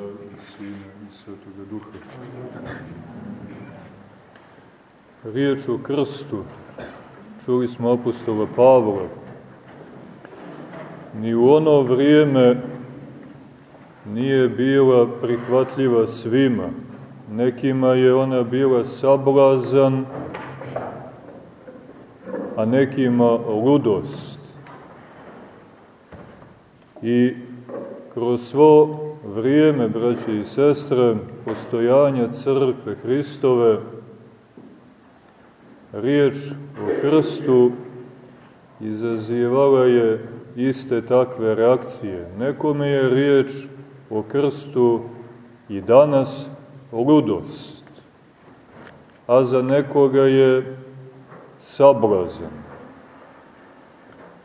Otca i Sina i Svetoga Duha. Riječ o krstu, čuli smo apostola Pavla, ni u ono vrijeme nije bila prihvatljiva svima. Nekima je ona bila sablazan, a nekima ludost. I kroz svo vrijeme, braće i sestre, postojanja crkve Hristove, riječ o krstu izazivala je iste takve reakcije. Nekome je riječ o krstu i danas ludost, a za nekoga je sablazan.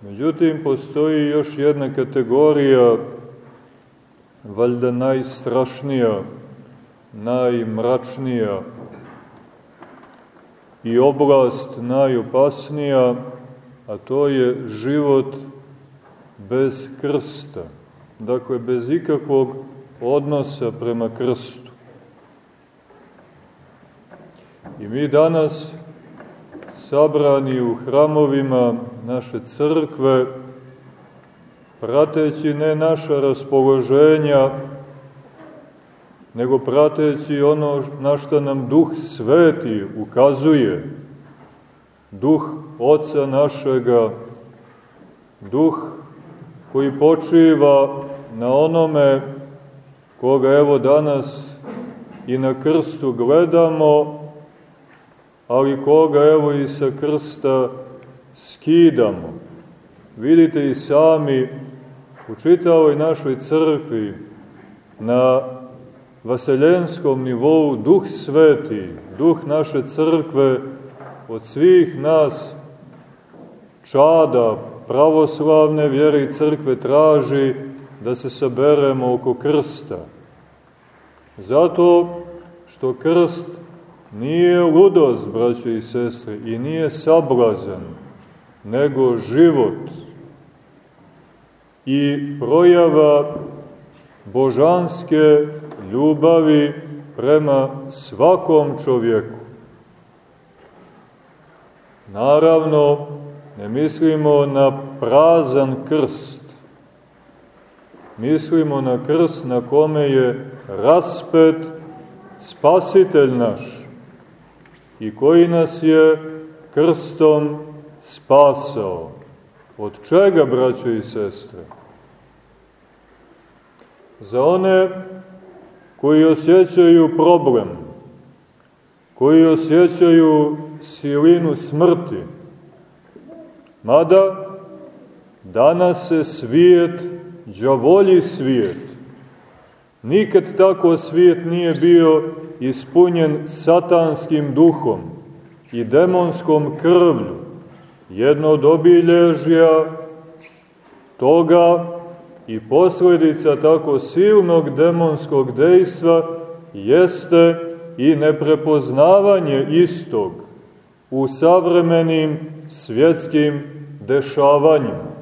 Međutim, postoji još jedna kategorija, valjda najstrašnija, najmračnija i oblast najopasnija, a to je život bez krsta, dakle bez ikakvog odnosa prema krstu. I mi danas, sabrani u hramovima naše crkve, prateći ne naša raspoloženja, nego prateći ono na što nam Duh Sveti ukazuje, Duh Oca našega, Duh koji počiva na onome koga evo danas i na krstu gledamo, ali koga evo i sa krsta skidamo. Vidite i sami u čitavoj našoj crkvi na vaseljenskom nivou Duh Sveti, Duh naše crkve od svih nas čada pravoslavne vjere i crkve traži da se saberemo oko krsta. Zato što krst nije ludost, braće i sestre, i nije sablazan, nego život i projava božanske ljubavi prema svakom čovjeku. Naravno, ne mislimo na prazan krst, mislimo na krst na kome je raspet spasitelj naš i koji nas je krstom spasao. Od čega, braćo i sestre? Za one koji osjećaju problem, koji osjećaju silinu smrti, mada danas se svijet, džavolji svijet, nikad tako svijet nije bio ispunjen satanskim duhom i demonskom krvlju, jedno od obilježja toga i posledica tako silnog demonskog dejstva jeste i neprepoznavanje istog u savremenim svjetskim dešavanjima.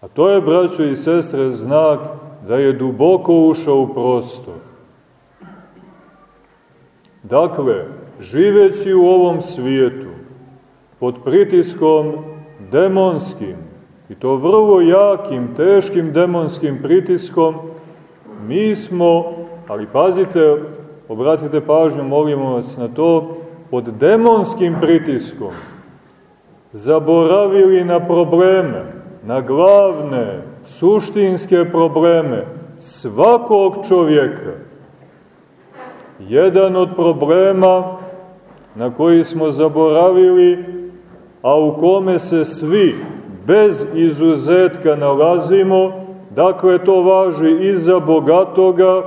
A to je, braćo i sestre, znak da je duboko ušao u prostor. Dakle, živeći u ovom svijetu, pod pritiskom demonskim, i to vrlo jakim, teškim demonskim pritiskom, mi smo, ali pazite, obratite pažnju, molimo vas na to, pod demonskim pritiskom zaboravili na probleme, na glavne, suštinske probleme svakog čovjeka. Jedan od problema na koji smo zaboravili, a u kome se svi bez izuzetka nalazimo, dakle to važi i za bogatoga,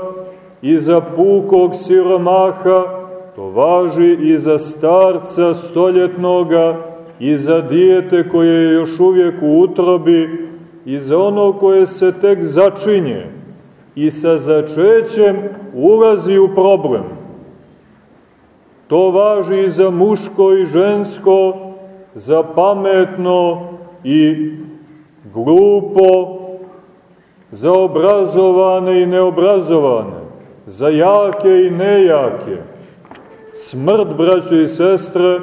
i za pukog siromaha, to važi i za starca stoljetnoga, i za dijete koje je još uvijek u utrobi, i za ono koje se tek začinje, i sa začećem ulazi u problem. To važi i za muško i žensko, za pametno i glupo, za obrazovane i neobrazovane, za jake i nejake. Smrt, braćo i sestre,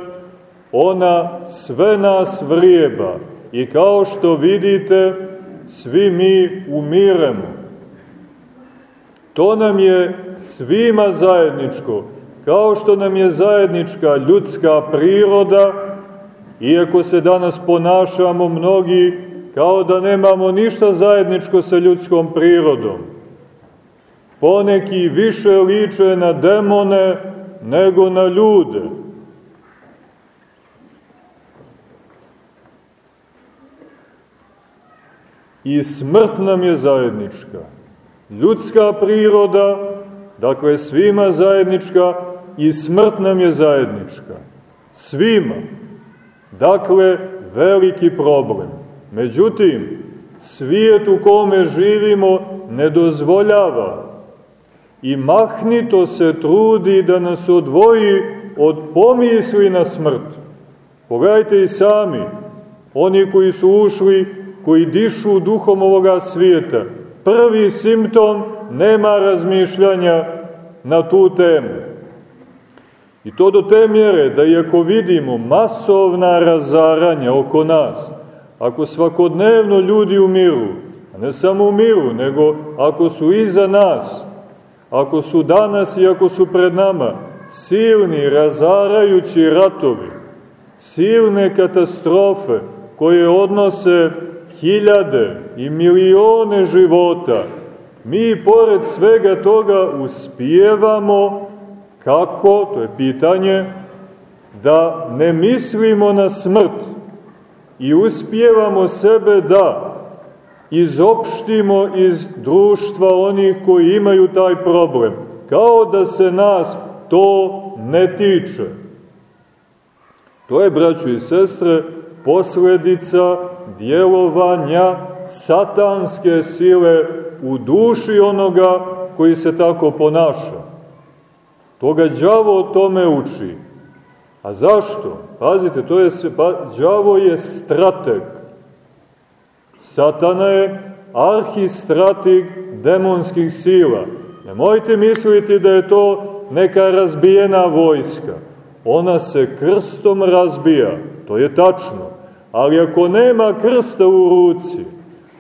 ona sve nas vrijeba i kao što vidite, svi mi umiremo. To nam je svima zajedničko, kao što nam je zajednička ljudska priroda, iako se danas ponašamo mnogi kao da nemamo ništa zajedničko sa ljudskom prirodom. Poneki više liče na demone nego na ljude. I smrt nam je zajednička. Ljudska priroda, dakle svima zajednička, i smrt nam je zajednička. Svima. Dakle, veliki problem. Međutim, svijet u kome živimo ne dozvoljava i mahnito se trudi da nas odvoji od pomisli na smrt. Pogledajte i sami, oni koji su ušli, koji dišu duhom ovoga svijeta, prvi simptom nema razmišljanja na tu temu. I to do te mjere da iako vidimo masovna razaranja oko nas, ako svakodnevno ljudi umiru, a ne samo umiru, nego ako su iza nas, ako su danas i ako su pred nama silni, razarajući ratovi, silne katastrofe koje odnose hiljade i milione života, mi pored svega toga uspijevamo, kako, to je pitanje, da ne mislimo na smrt i uspijevamo sebe da izopštimo iz društva onih koji imaju taj problem, kao da se nas to ne tiče. To je, braćo i sestre, posledica djelovanja satanske sile u duši onoga koji se tako ponaša. Toga đavo tome uči. A zašto? Pazite, to je, pa, đavo je strateg. Satana je arhistrateg demonskih sila. Nemojte misliti da je to neka razbijena vojska. Ona se krstom razbija, to je tačno. Ali ako nema krsta u ruci,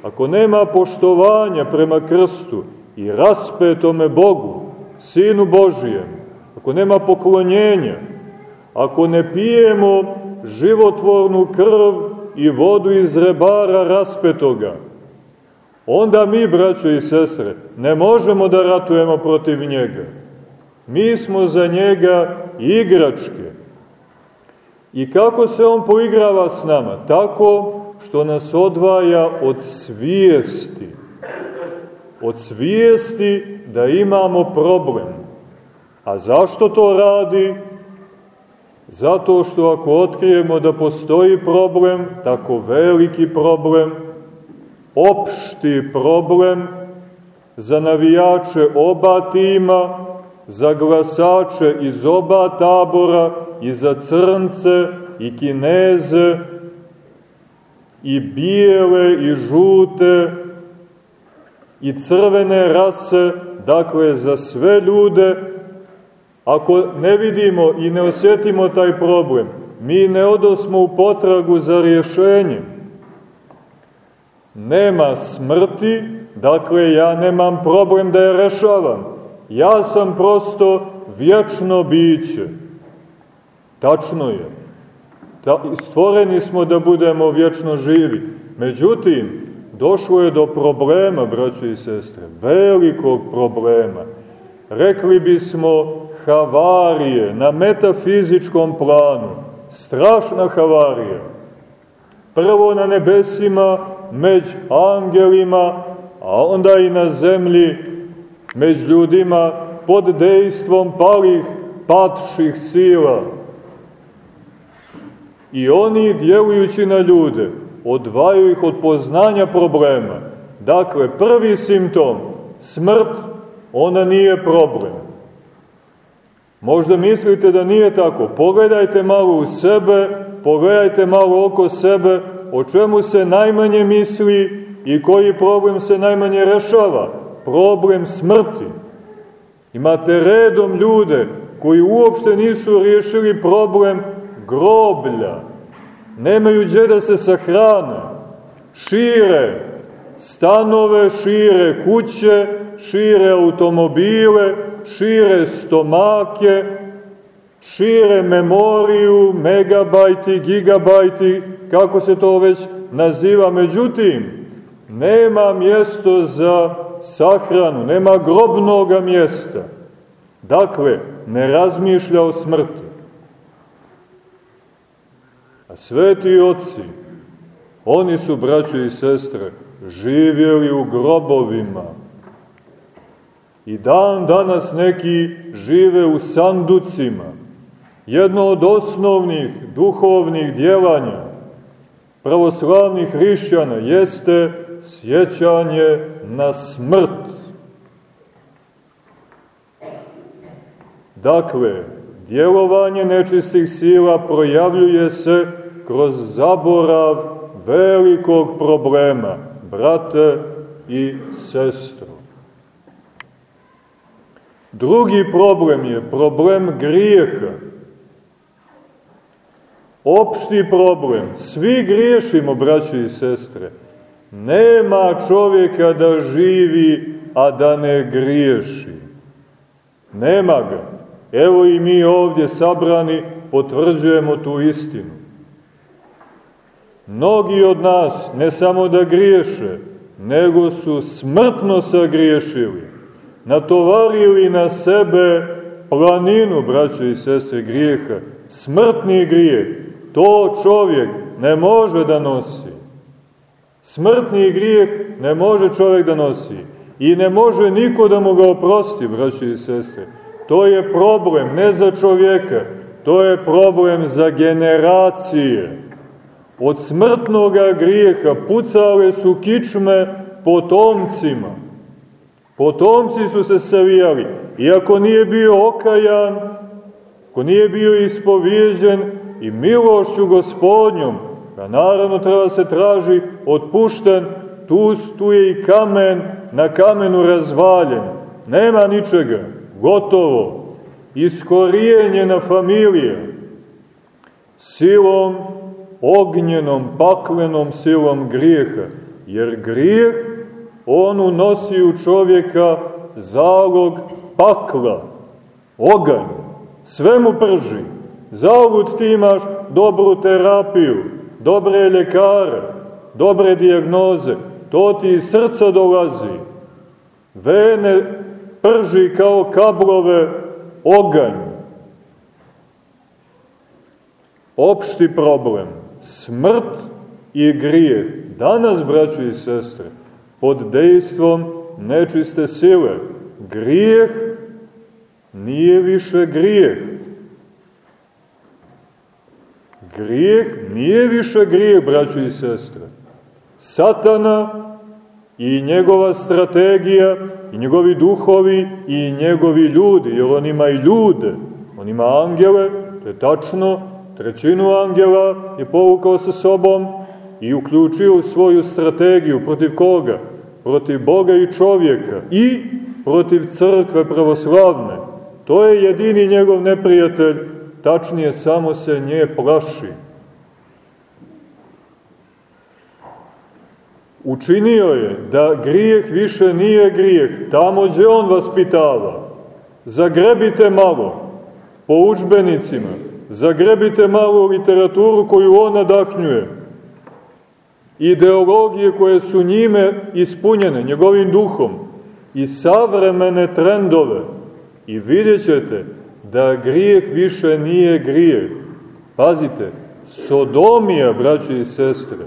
ako nema poštovanja prema krstu i raspetome Bogu, Sinu Božijem, ako nema poklonjenja, ako ne pijemo životvornu krv i vodu iz rebara raspetoga, onda mi, braćo i sestre, ne možemo da ratujemo protiv njega. Mi smo za njega igračke. I kako se on poigrava s nama? Tako što nas odvaja od svijesti. Od svijesti da imamo problem. A zašto to radi? Zato što ako otkrijemo da postoji problem, tako veliki problem, opšti problem za navijače oba tima, za glasače iz oba tabora, i za crnce, i kineze, i bijele, i žute, i crvene rase, dakle za sve ljude, ako ne vidimo i ne osjetimo taj problem, mi ne odosmo u potragu za rješenjem. Nema smrti, dakle ja nemam problem da je rešavam. Ja sam prosto vječno biće. Tačno je. Stvoreni smo da budemo vječno živi. Međutim, došlo je do problema, braćo i sestre, velikog problema. Rekli bismo havarije na metafizičkom planu. Strašna havarija. Prvo na nebesima, među angelima, a onda i na zemlji, među ljudima, pod dejstvom palih, patših sila. I oni, djelujući na ljude, odvaju ih od poznanja problema. Dakle, prvi simptom, smrt, ona nije problem. Možda mislite da nije tako. Pogledajte malo u sebe, pogledajte malo oko sebe, o čemu se najmanje misli i koji problem se najmanje rešava? Problem smrti. Imate redom ljude koji uopšte nisu riješili problem groblja. Nemaju gdje da se sahrane. Šire stanove, šire kuće, šire automobile, šire stomake, šire memoriju, megabajti, gigabajti, kako se to već naziva. Međutim, nema mjesto za sahranu, nema grobnoga mjesta. Dakle, ne razmišlja o smrti. A sveti oci, oni su, braćo i sestre, živjeli u grobovima. I dan danas neki žive u sanducima. Jedno od osnovnih duhovnih djelanja pravoslavnih hrišćana jeste sjećanje na smrt. Dakle, djelovanje nečistih sila projavljuje se kroz zaborav velikog problema, brate i sestro. Drugi problem je problem grijeha. Opšti problem. Svi griješimo, braći i sestre. Nema čovjeka da živi, a da ne griješi. Nema ga. Evo i mi ovdje sabrani potvrđujemo tu istinu. Mnogi od nas ne samo da griješe, nego su smrtno sagriješili. Natovarili na sebe planinu, braće i sese, grijeha. Smrtni grijeh. To čovjek ne može da nosi. Smrtni grijeh ne može čovjek da nosi. I ne može niko da mu ga oprosti, braće i sestre. To je problem ne za čovjeka, to je problem za generacije. Od smrtnog grijeha pucale su kičme potomcima. Potomci su se savijali. Iako nije bio okajan, ako nije bio ispovijeđen i milošću gospodnjom, da naravno treba se traži otpušten, tu, tu je i kamen na kamenu razvaljen. Nema ničega, gotovo. Iskorijenjena familija silom ognjenom, paklenom silom grijeha. Jer grijeh, on unosi u čovjeka zalog pakla, oganj, sve mu prži. Zalud ti imaš dobru terapiju, dobre ljekare, dobre dijagnoze, to ti iz srca dolazi. Vene prži kao kablove oganj. Opšti problem smrt i grijeh. Danas, braćo i sestre, pod dejstvom nečiste sile, grijeh nije više grijeh. Grijeh nije više grijeh, braćo i sestre. Satana i njegova strategija, i njegovi duhovi, i njegovi ljudi, jer on ima i ljude, on ima angele, to je tačno, trećinu angela je povukao sa sobom i uključio u svoju strategiju protiv koga? Protiv Boga i čovjeka i protiv crkve pravoslavne. To je jedini njegov neprijatelj, tačnije samo se nje plaši. Učinio je da grijeh više nije grijeh, tamo gdje on vas pitava. Zagrebite malo po učbenicima, Zagrebite malo literaturu koju on nadahnjuje. Ideologije koje su njime ispunjene, njegovim duhom. I savremene trendove. I vidjet ćete da grijeh više nije grijeh. Pazite, sodomija, braći i sestre,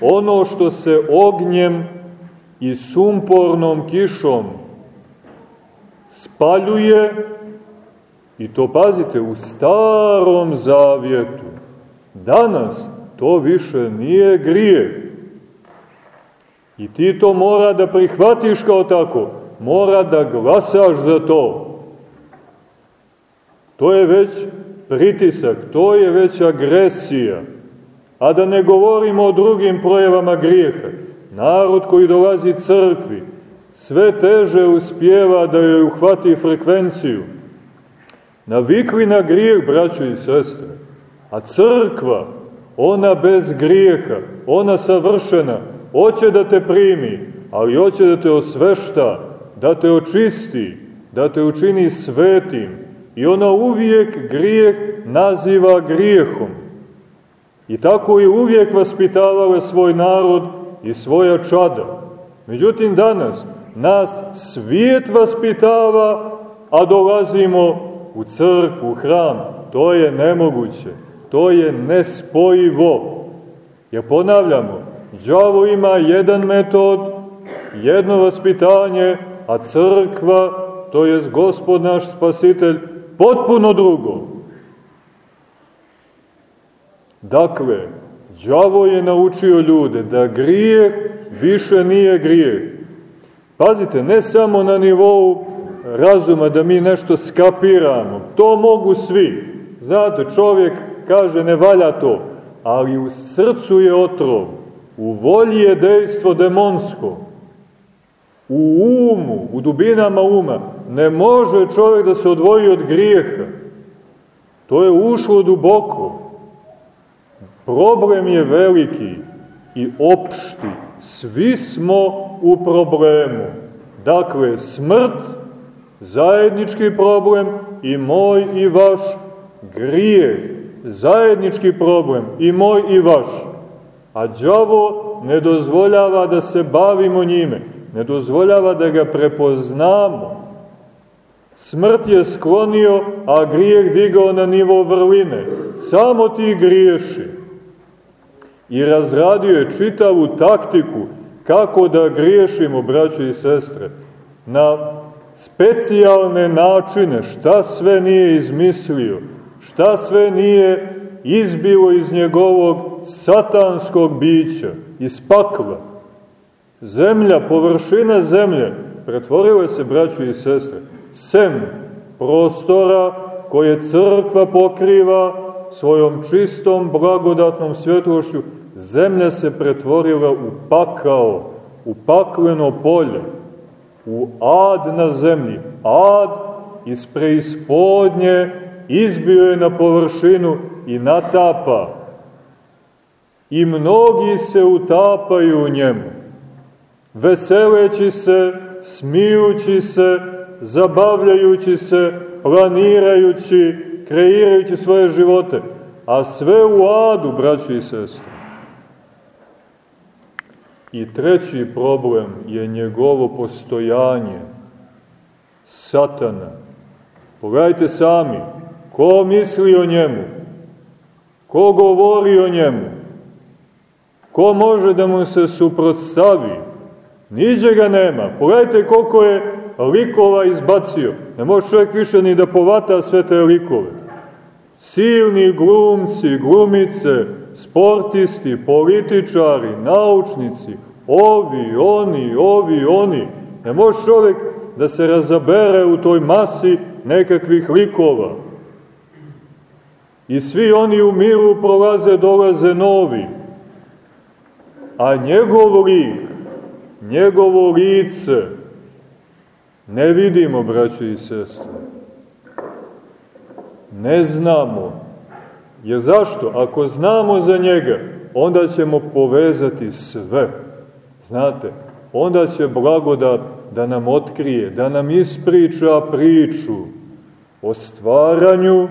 ono što se ognjem i sumpornom kišom spaljuje I to pazite, u starom zavjetu. Danas to više nije grije. I ti to mora da prihvatiš kao tako. Mora da glasaš za to. To je već pritisak, to je već agresija. A da ne govorimo o drugim projevama grijeha. narod koji dolazi crkvi, sve teže uspjeva da joj uhvati frekvenciju. Navikli na grijeh, braćo i sestre, a crkva, ona bez grijeha, ona savršena, hoće da te primi, ali hoće da te osvešta, da te očisti, da te učini svetim. I ona uvijek grijeh naziva grijehom. I tako je uvijek vaspitavala svoj narod i svoja čada. Međutim, danas nas svijet vaspitava, a dolazimo u crkvu, u hram. To je nemoguće. To je nespojivo. Ja ponavljamo, đavo ima jedan metod, jedno vaspitanje, a crkva, to je gospod naš spasitelj, potpuno drugo. Dakle, đavo je naučio ljude da grijeh više nije grijeh. Pazite, ne samo na nivou razuma da mi nešto skapiramo, to mogu svi. Znate, čovjek kaže ne valja to, ali u srcu je otrov, u volji je dejstvo demonsko, u umu, u dubinama uma, ne može čovjek da se odvoji od grijeha. To je ušlo duboko. Problem je veliki i opšti. Svi smo u problemu. Dakle, smrt, zajednički problem i moj i vaš grijeh, zajednički problem i moj i vaš. A đavo ne dozvoljava da se bavimo njime, ne dozvoljava da ga prepoznamo. Smrt je sklonio, a grijeh digao na nivo vrline. Samo ti griješi. I razradio je čitavu taktiku kako da griješimo, braćo i sestre, na specijalne načine, šta sve nije izmislio, šta sve nije izbilo iz njegovog satanskog bića, iz pakla. Zemlja, površina zemlje, pretvorila se, braćo i sestre, sem prostora koje crkva pokriva svojom čistom, blagodatnom svjetlošću, zemlja se pretvorila u pakao, u pakleno polje, u ad na zemlji. Ad iz preispodnje izbio je na površinu i natapa. I mnogi se utapaju u njemu, veseleći se, smijući se, zabavljajući se, planirajući, kreirajući svoje živote, a sve u adu, braći i sestre. I treći problem je njegovo postojanje, satana. Pogledajte sami, ko misli o njemu, ko govori o njemu, ko može da mu se suprotstavi, niđe ga nema. Pogledajte koliko je likova izbacio. Ne može čovjek više ni da povata sve te likove. Silni glumci, glumice, sportisti, političari, naučnici, ovi, oni, ovi, oni. Ne može čovjek da se razabere u toj masi nekakvih likova. I svi oni u miru prolaze, dolaze novi. A njegov lik, njegovo lice, Ne vidimo, braći i sestre. Ne znamo. Jer zašto? Ako znamo za njega, onda ćemo povezati sve. Znate, onda će blagodat da nam otkrije, da nam ispriča priču o stvaranju,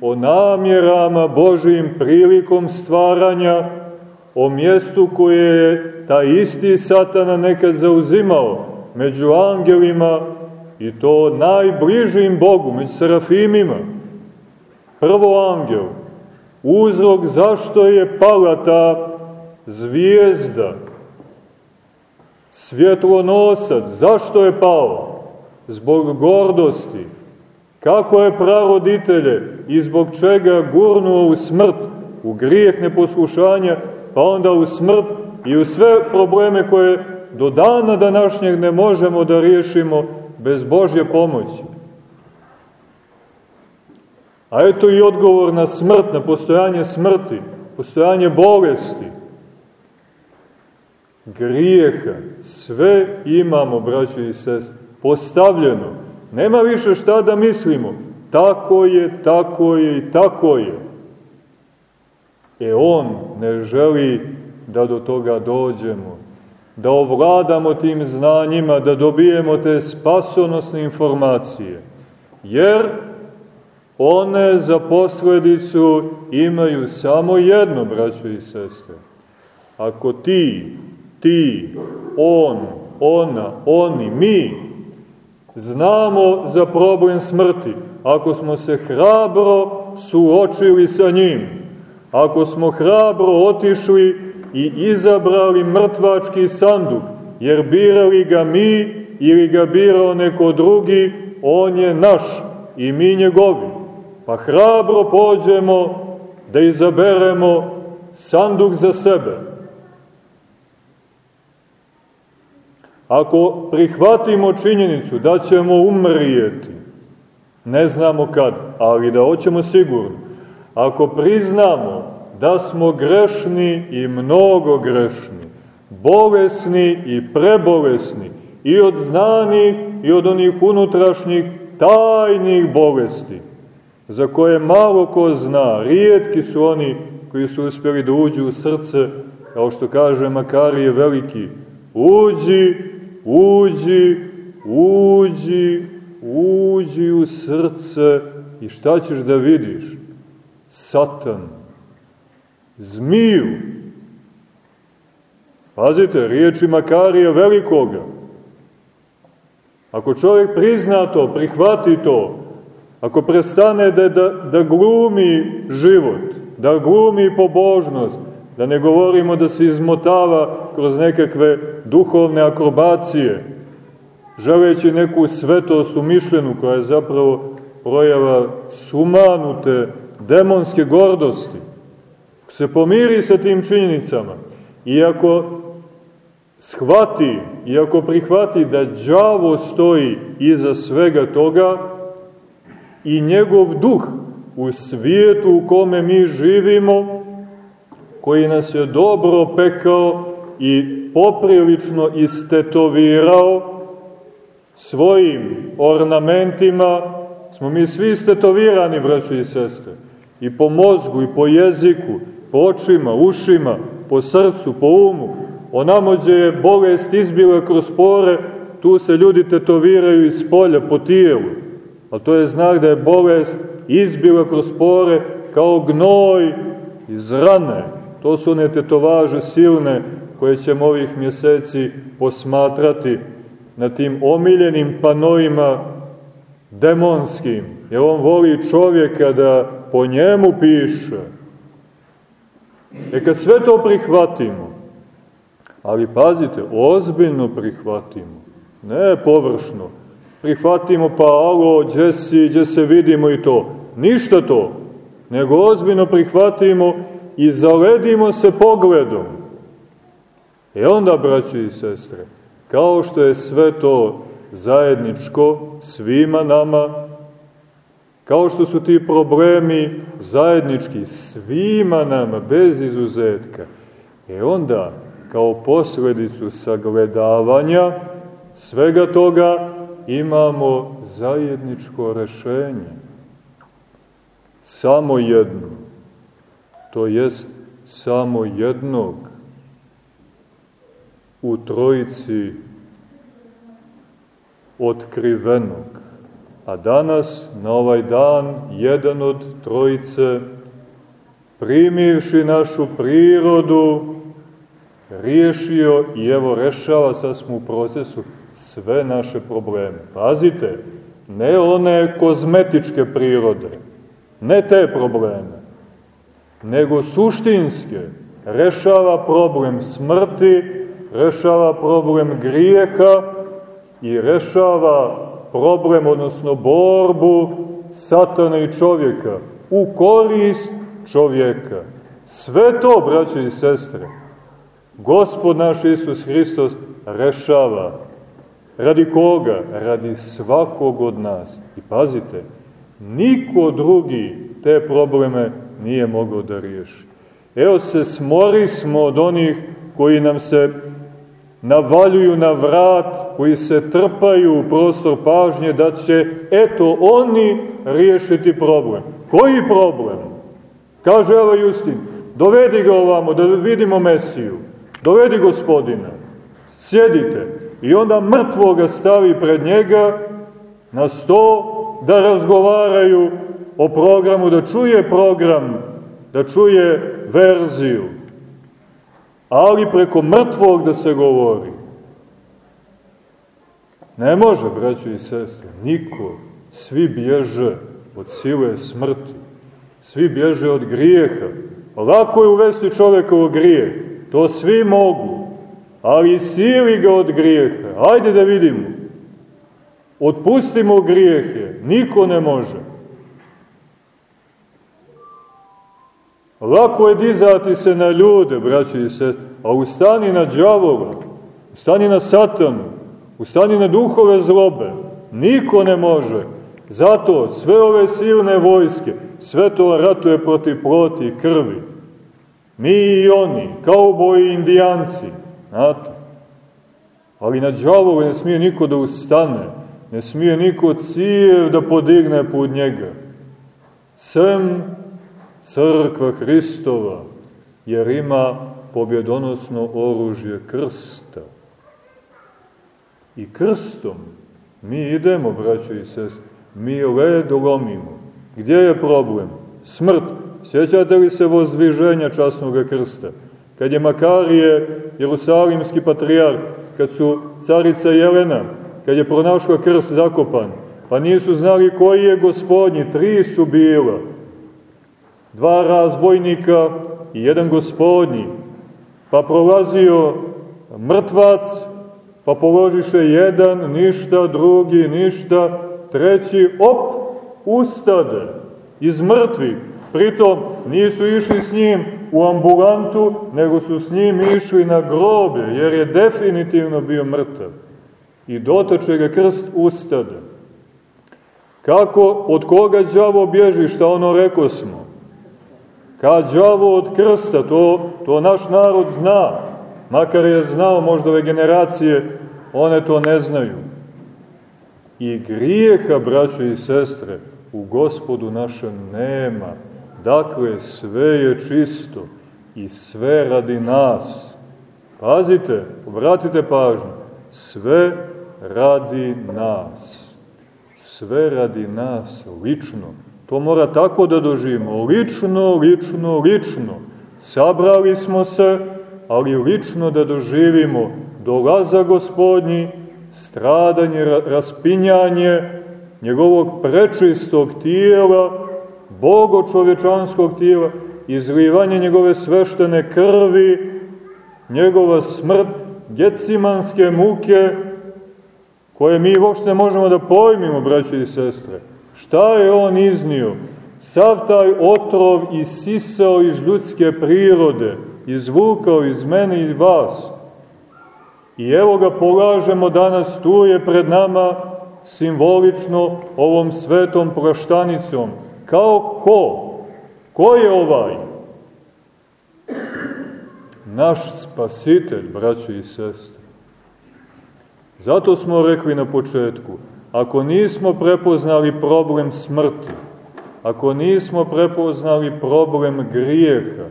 o namjerama Božijim prilikom stvaranja, o mjestu koje je ta isti satana nekad zauzimao, među angelima i to najbližim Bogu, među serafimima. Prvo angel, uzrok zašto je pala ta zvijezda, svjetlonosac, zašto je pao? Zbog gordosti. Kako je praroditelje i zbog čega gurnuo u smrt, u grijeh neposlušanja, pa onda u smrt i u sve probleme koje do dana današnjeg ne možemo da riješimo bez Božje pomoći. A eto i odgovor na smrt, na postojanje smrti, postojanje bolesti. Grijeha. Sve imamo, braćo i sest, postavljeno. Nema više šta da mislimo. Tako je, tako je i tako je. E on ne želi da do toga dođemo, da ovladamo tim znanjima, da dobijemo te spasonosne informacije. Jer one za posledicu imaju samo jedno, braćo i sestre. Ako ti, ti, on, ona, oni, mi, znamo za problem smrti, ako smo se hrabro suočili sa njim, ako smo hrabro otišli i izabrali mrtvački sanduk, jer birali ga mi ili ga birao neko drugi, on je naš i mi njegovi. Pa hrabro pođemo da izaberemo sanduk za sebe. Ako prihvatimo činjenicu da ćemo umrijeti, ne znamo kad, ali da hoćemo sigurno, ako priznamo da smo grešni i mnogo grešni, bolesni i prebolesni, i od znanih i od onih unutrašnjih tajnih bolesti, za koje malo ko zna, rijetki su oni koji su uspjeli da uđu u srce, kao što kaže Makarije Veliki, uđi, uđi, uđi, uđi u srce i šta ćeš da vidiš? Satan, zmiju. Pazite, riječi Makarija Velikoga. Ako čovjek prizna to, prihvati to, ako prestane da, da, da glumi život, da glumi pobožnost, da ne govorimo da se izmotava kroz nekakve duhovne akrobacije, želeći neku svetost umišljenu koja je zapravo projava sumanute demonske gordosti, se pomiri sa tim činjenicama i ako shvati i ako prihvati da đavo stoji iza svega toga i njegov duh u svijetu u kome mi živimo, koji nas je dobro pekao i poprilično istetovirao svojim ornamentima, smo mi svi istetovirani, braćo i sestre, i po mozgu, i po jeziku, po očima, ušima, po srcu, po umu. Onamo gdje je bolest izbila kroz pore, tu se ljudi tetoviraju iz polja, po tijelu. A to je znak da je bolest izbila kroz pore kao gnoj iz rane. To su one tetovaže silne koje ćemo ovih mjeseci posmatrati na tim omiljenim panojima demonskim. Jer on voli čovjeka da po njemu piše E kad sve to prihvatimo, ali pazite, ozbiljno prihvatimo, ne površno, prihvatimo pa alo, gdje si, gdje se vidimo i to, ništa to, nego ozbiljno prihvatimo i zaledimo se pogledom. E onda, braći i sestre, kao što je sve to zajedničko svima nama, Kao što su ti problemi zajednički svima nama, bez izuzetka. E onda, kao posledicu sagledavanja svega toga, imamo zajedničko rešenje. Samo jedno. To jest samo jednog u trojici otkrivenog A danas, na ovaj dan, jedan od trojice, primivši našu prirodu, riješio i evo rešava, sad smo u procesu, sve naše probleme. Pazite, ne one kozmetičke prirode, ne te probleme, nego suštinske. Rešava problem smrti, rešava problem grijeha i rešava problem, odnosno borbu satana i čovjeka u korist čovjeka. Sve to, braćo i sestre, Gospod naš Isus Hristos rešava. Radi koga? Radi svakog od nas. I pazite, niko drugi te probleme nije mogao da riješi. Evo se smori smo od onih koji nam se navaljuju na vrat, koji se trpaju u prostor pažnje, da će, eto, oni riješiti problem. Koji problem? Kaže Eva Justin, dovedi ga ovamo, da vidimo Mesiju, dovedi gospodina, sjedite, i onda mrtvo ga stavi pred njega na sto da razgovaraju o programu, da čuje program, da čuje verziju ali preko mrtvog da se govori. Ne može, braćo i sestre, niko, svi bježe od sile smrti, svi bježe od grijeha. Lako je uvesti čoveka u grijeh, to svi mogu, ali sili ga od grijeha. Ajde da vidimo. Otpustimo grijehe, niko ne može. Lako je dizati se na ljude, braći i sest, a ustani na džavoga, ustani na satanu, ustani na duhove zlobe. Niko ne može. Zato sve ove silne vojske, sve to ratuje protiv ploti i krvi. Mi i oni, kao boji indijanci, znate. Ali na džavoga ne smije niko da ustane, ne smije niko cijev da podigne put njega. Sem crkva Hristova, jer ima pobjedonosno oružje krsta. I krstom mi idemo, braćo i sest, mi led lomimo. Gdje je problem? Smrt. Sjećate li se vozdviženja časnog krsta? Kad je Makarije, jerusalimski patrijarh, kad su carica Jelena, kad je pronašla krst zakopan, pa nisu znali koji je gospodnji, tri su bila, dva razbojnika i jedan gospodnji, pa prolazio mrtvac, pa položiše jedan, ništa, drugi, ništa, treći, op, ustade iz mrtvih. Pritom nisu išli s njim u ambulantu, nego su s njim išli na grobe, jer je definitivno bio mrtav. I dotače ga krst ustade. Kako, od koga đavo bježi, šta ono rekao smo? Ka đavo od krsta, to, to naš narod zna. Makar je znao možda ove generacije, one to ne znaju. I grijeha, braćo i sestre, u gospodu našem nema. Dakle, sve je čisto i sve radi nas. Pazite, obratite pažnju, sve radi nas. Sve radi nas lično To mora tako da doživimo. Lično, lično, lično. Sabrali smo se, ali lično da doživimo dolaza gospodnji, stradanje, raspinjanje njegovog prečistog tijela, bogočovečanskog tijela, izlivanje njegove sveštene krvi, njegova smrt, gecimanske muke, koje mi uopšte možemo da pojmimo, braći i sestre Šta je on iznio? Sav taj otrov isisao iz ljudske prirode, izvukao iz mene i vas. I evo ga polažemo danas, tu je pred nama simbolično ovom svetom praštanicom. Kao ko? Ko je ovaj? Naš spasitelj, braćo i sestre. Zato smo rekli na početku, ako nismo prepoznali problem smrti, ako nismo prepoznali problem grijeha,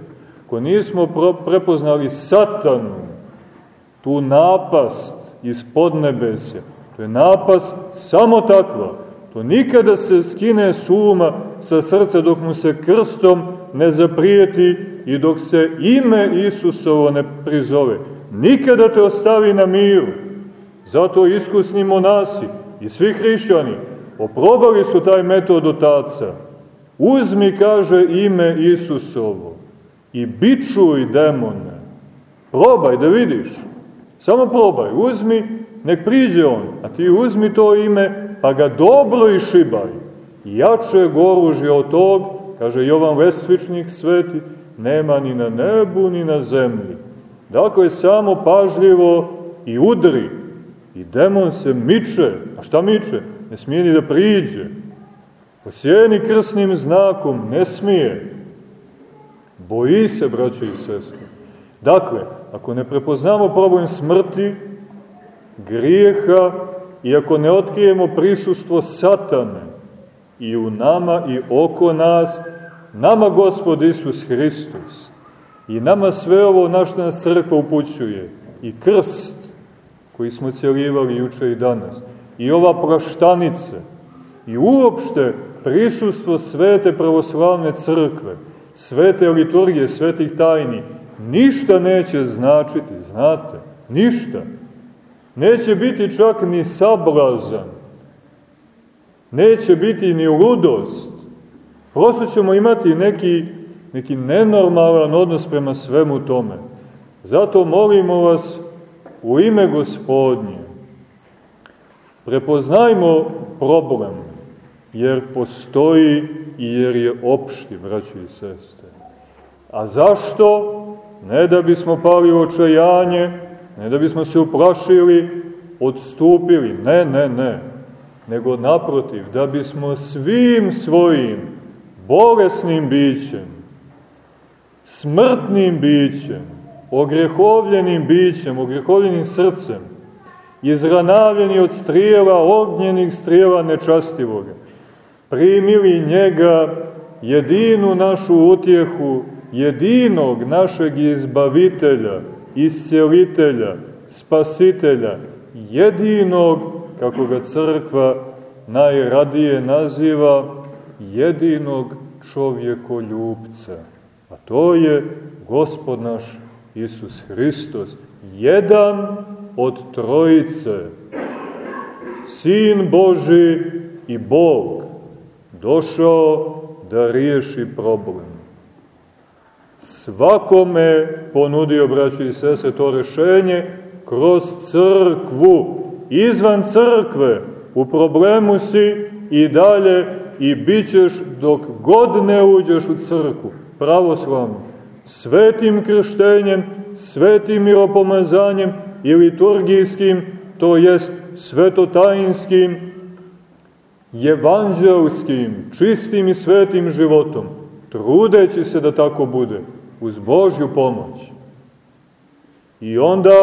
ako nismo prepoznali satanu, tu napast iz podnebesja, to je napast samo takva, to nikada se skine suma sa srca dok mu se krstom ne zaprijeti i dok se ime Isusovo ne prizove. Nikada te ostavi na miru. Zato iskusni monasi, i svi hrišćani oprobali su taj metod otaca. Uzmi, kaže, ime Isusovo i bičuj demone. Probaj da vidiš. Samo probaj, uzmi, nek priđe on, a ti uzmi to ime, pa ga dobro išibaj. Jače oružje od tog, kaže Jovan Vestvičnik sveti, nema ni na nebu, ni na zemlji. Dakle, samo pažljivo i udri, I demon se miče. A šta miče? Ne smije ni da priđe. Posijeni krsnim znakom ne smije. Boji se, braćo i sestre. Dakle, ako ne prepoznamo problem smrti, grijeha i ako ne otkrijemo prisustvo satane i u nama i oko nas, nama Gospod Isus Hristos i nama sve ovo na što nas crkva upućuje i krst koji smo cijelivali juče i danas i ova praštanica i uopšte prisustvo svete pravoslavne crkve, svete liturgije, svetih tajni, ništa neće značiti, znate, ništa. Neće biti čak ni sablazan, neće biti ni ludost. Prosto ćemo imati neki, neki nenormalan odnos prema svemu tome. Zato molimo vas u ime gospodnje, prepoznajmo problem, jer postoji i jer je opšti, braći i sestre. A zašto? Ne da bismo pali u očajanje, ne da bismo se uplašili, odstupili, ne, ne, ne, nego naprotiv, da bismo svim svojim bolesnim bićem, smrtnim bićem, ogrehovljenim bićem, ogrehovljenim srcem, izranavljeni od strijela, ognjenih strijela nečastivoga, primili njega jedinu našu utjehu, jedinog našeg izbavitelja, iscelitelja, spasitelja, jedinog, kako ga crkva najradije naziva, jedinog čovjekoljubca. A to je gospod naš Isus Hristos, jedan od trojice, Sin Boži i Bog, došao da riješi problem. Svakome ponudio, braći i sese, to rešenje kroz crkvu. Izvan crkve, u problemu si i dalje i bit ćeš dok god ne uđeš u crkvu, pravoslavno, svetim krštenjem, svetim miropomazanjem i liturgijskim, to jest svetotajinskim evanđelskim, čistim i svetim životom, trudeći se da tako bude, uz Božju pomoć. I onda,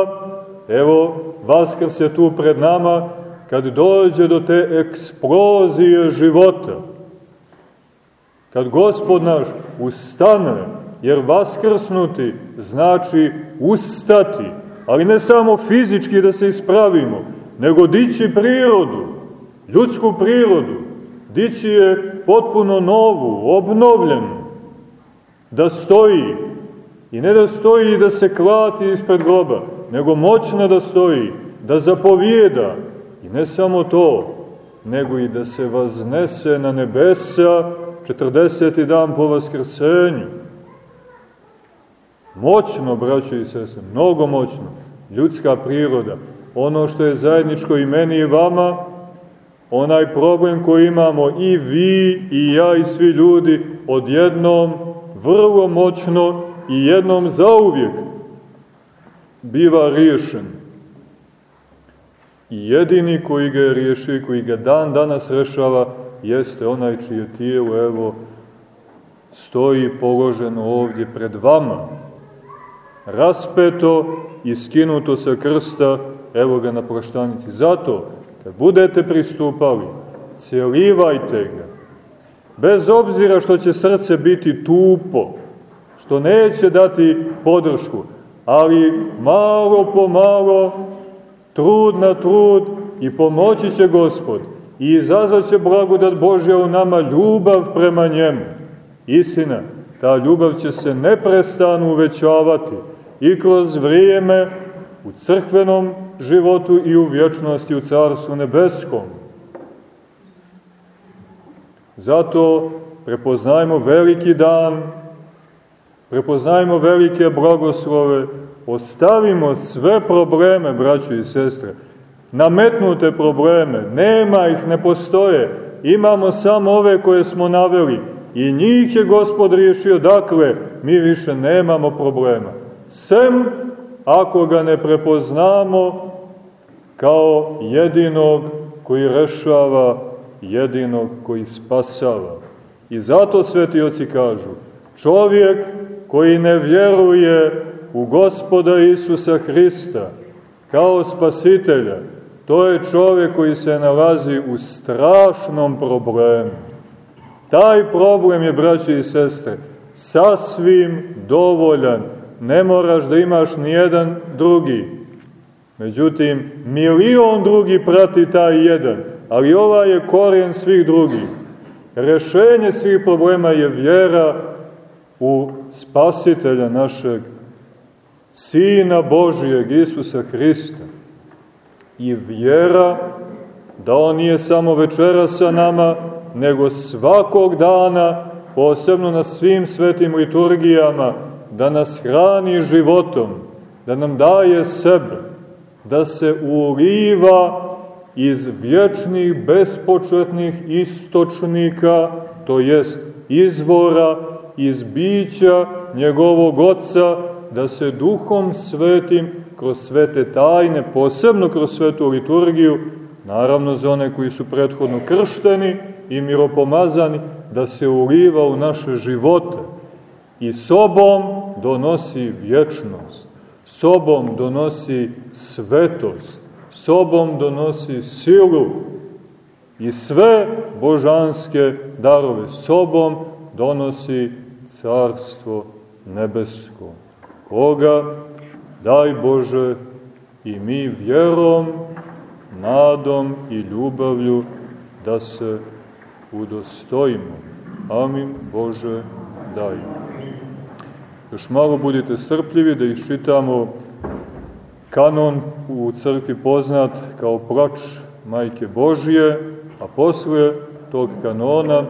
evo, Vaskrs je tu pred nama, kad dođe do te eksplozije života, kad Gospod naš ustane, jer vaskrsnuti znači ustati, ali ne samo fizički da se ispravimo, nego dići prirodu, ljudsku prirodu, dići je potpuno novu, obnovljenu, da stoji, i ne da stoji i da se klati ispred groba, nego moćno da stoji, da zapovijeda, i ne samo to, nego i da se vaznese na nebesa 40. dan po vaskrsenju. Moćno, braćo i sese, mnogo moćno, ljudska priroda, ono što je zajedničko i meni i vama, onaj problem koji imamo i vi i ja i svi ljudi odjednom vrlo moćno i jednom zauvijek biva riješen. I jedini koji ga je riješi, koji ga dan danas rešava, jeste onaj čije tijelo, evo, stoji položeno ovdje pred vama. Raspeto i skinuto sa krsta, evo ga na proštanici. Zato, Kad budete pristupali, cijelivajte ga. Bez obzira što će srce biti tupo, što neće dati podršku, ali malo po malo, trud na trud i pomoći će Gospod i izazvat će blagodat Božja u nama ljubav prema njemu. Istina, ta ljubav će se neprestano uvećavati i kroz vrijeme u crkvenom životu i u vječnosti u Carstvu nebeskom. Zato prepoznajmo veliki dan, prepoznajmo velike blagoslove, ostavimo sve probleme, braćo i sestre, nametnute probleme, nema ih, ne postoje, imamo samo ove koje smo naveli i njih je Gospod riješio, dakle, mi više nemamo problema. Sem ako ga ne prepoznamo kao jedinog koji rešava, jedinog koji spasava. I zato sveti oci kažu, čovjek koji ne vjeruje u gospoda Isusa Hrista kao spasitelja, to je čovjek koji se nalazi u strašnom problemu. Taj problem je, braći i sestre, sasvim dovoljan. Ne moraš da imaš ni jedan drugi. Međutim, milion drugi prati taj jedan, ali ova je korijen svih drugih. Rešenje svih problema je vjera u spasitelja našeg, Sina Božijeg, Isusa Hrista. I vjera da On nije samo večera sa nama, nego svakog dana, posebno na svim svetim liturgijama, da nas hrani životom, da nam daje sebe, da se uliva iz vječnih, bespočetnih istočnika, to jest izvora, iz bića njegovog Otca, da se duhom svetim, kroz svete tajne, posebno kroz svetu liturgiju, naravno za one koji su prethodno kršteni i miropomazani, da se uliva u naše živote i sobom donosi vječnost, sobom donosi svetost, sobom donosi silu i sve božanske darove, sobom donosi carstvo nebesko, koga, daj Bože, i mi vjerom, nadom i ljubavlju da se udostojimo. Amin Bože, daj. Još malo budite strpljivi da iščitamo kanon u crkvi poznat kao proč Majke Božije, a posle tog kanona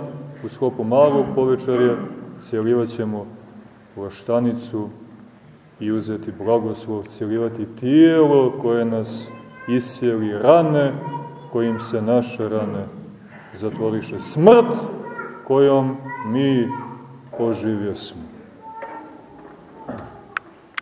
u skopu malog povečarja cijelivat ćemo vlaštanicu i uzeti blagoslov, cijelivati tijelo koje nas isjeli rane, kojim se naše rane zatvoriše smrt, kojom mi poživjesmo.